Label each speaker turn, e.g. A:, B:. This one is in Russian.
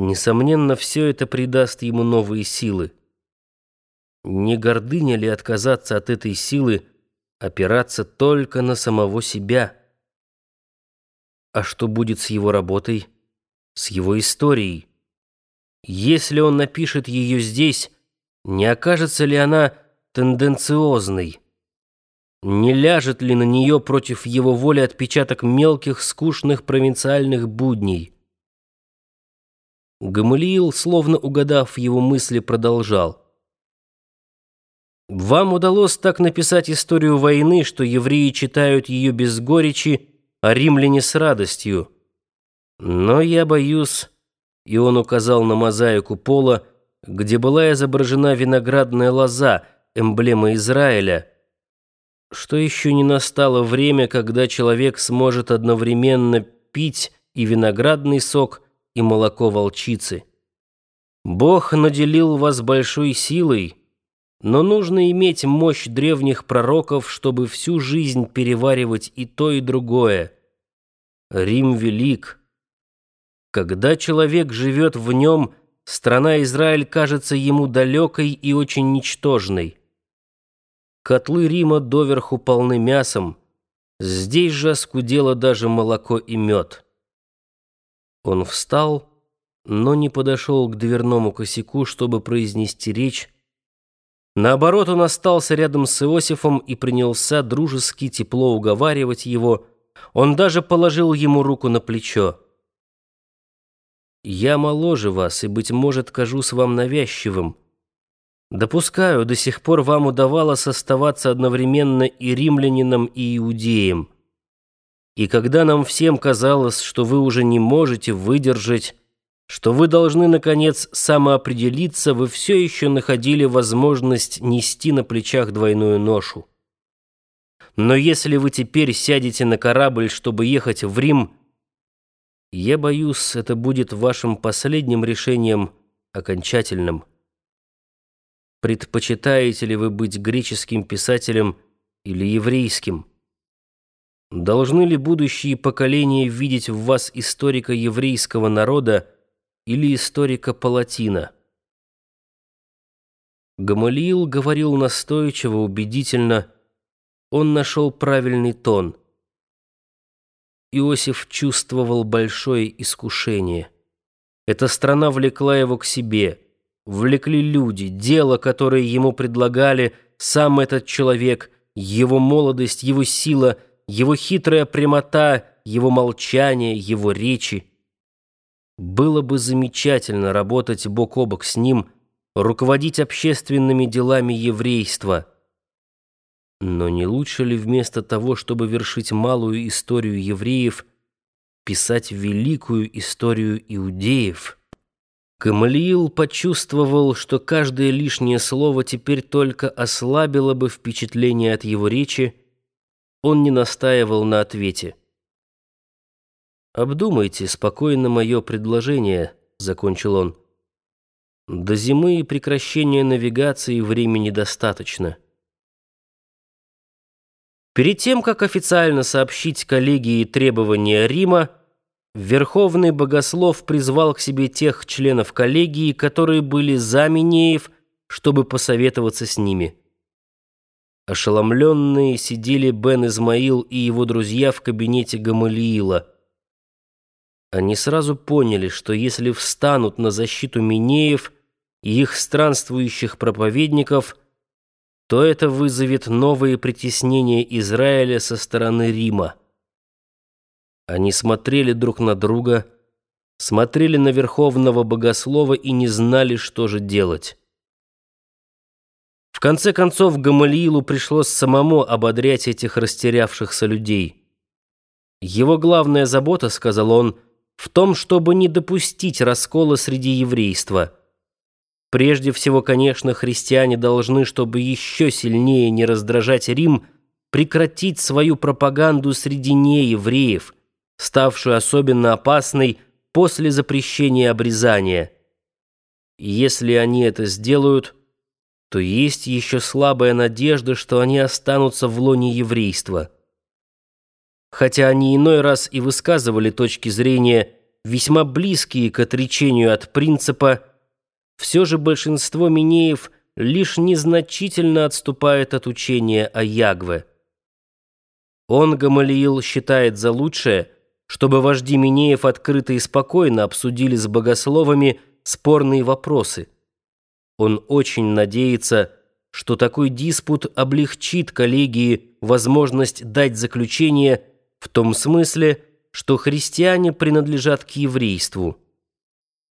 A: Несомненно, все это придаст ему новые силы. Не гордыня ли отказаться от этой силы, опираться только на самого себя? А что будет с его работой, с его историей? Если он напишет ее здесь, не окажется ли она тенденциозной? Не ляжет ли на нее против его воли отпечаток мелких, скучных провинциальных будней? Гамалиил, словно угадав его мысли, продолжал. «Вам удалось так написать историю войны, что евреи читают ее без горечи, а римляне с радостью. Но я боюсь...» И он указал на мозаику пола, где была изображена виноградная лоза, эмблема Израиля, что еще не настало время, когда человек сможет одновременно пить и виноградный сок, и молоко волчицы. Бог наделил вас большой силой, но нужно иметь мощь древних пророков, чтобы всю жизнь переваривать и то, и другое. Рим велик. Когда человек живет в нем, страна Израиль кажется ему далекой и очень ничтожной. Котлы Рима доверху полны мясом, здесь же оскудело даже молоко и мед. Он встал, но не подошел к дверному косяку, чтобы произнести речь. Наоборот, он остался рядом с Иосифом и принялся дружески тепло уговаривать его. Он даже положил ему руку на плечо. «Я моложе вас и, быть может, кажусь вам навязчивым. Допускаю, до сих пор вам удавалось оставаться одновременно и римлянином, и иудеем». И когда нам всем казалось, что вы уже не можете выдержать, что вы должны, наконец, самоопределиться, вы все еще находили возможность нести на плечах двойную ношу. Но если вы теперь сядете на корабль, чтобы ехать в Рим, я боюсь, это будет вашим последним решением, окончательным. Предпочитаете ли вы быть греческим писателем или еврейским? Должны ли будущие поколения видеть в вас историка еврейского народа или историка палатина? Гамалиил говорил настойчиво, убедительно. Он нашел правильный тон. Иосиф чувствовал большое искушение. Эта страна влекла его к себе. Влекли люди, дело, которое ему предлагали, сам этот человек, его молодость, его сила — его хитрая прямота, его молчание, его речи. Было бы замечательно работать бок о бок с ним, руководить общественными делами еврейства. Но не лучше ли вместо того, чтобы вершить малую историю евреев, писать великую историю иудеев? Камалиил почувствовал, что каждое лишнее слово теперь только ослабило бы впечатление от его речи, он не настаивал на ответе. «Обдумайте спокойно мое предложение», — закончил он. «До зимы и прекращения навигации времени достаточно». Перед тем, как официально сообщить коллегии требования Рима, Верховный Богослов призвал к себе тех членов коллегии, которые были за Минеев, чтобы посоветоваться с ними. Ошеломленные сидели Бен Измаил и его друзья в кабинете Гамалиила. Они сразу поняли, что если встанут на защиту Минеев и их странствующих проповедников, то это вызовет новые притеснения Израиля со стороны Рима. Они смотрели друг на друга, смотрели на Верховного Богослова и не знали, что же делать. В конце концов, Гамалиилу пришлось самому ободрять этих растерявшихся людей. Его главная забота, сказал он, в том, чтобы не допустить раскола среди еврейства. Прежде всего, конечно, христиане должны, чтобы еще сильнее не раздражать Рим, прекратить свою пропаганду среди неевреев, ставшую особенно опасной после запрещения обрезания. Если они это сделают, то есть еще слабая надежда, что они останутся в лоне еврейства. Хотя они иной раз и высказывали точки зрения, весьма близкие к отречению от принципа, все же большинство Минеев лишь незначительно отступает от учения о Ягве. Он, Гамалиил, считает за лучшее, чтобы вожди Минеев открыто и спокойно обсудили с богословами спорные вопросы. Он очень надеется, что такой диспут облегчит коллегии возможность дать заключение в том смысле, что христиане принадлежат к еврейству.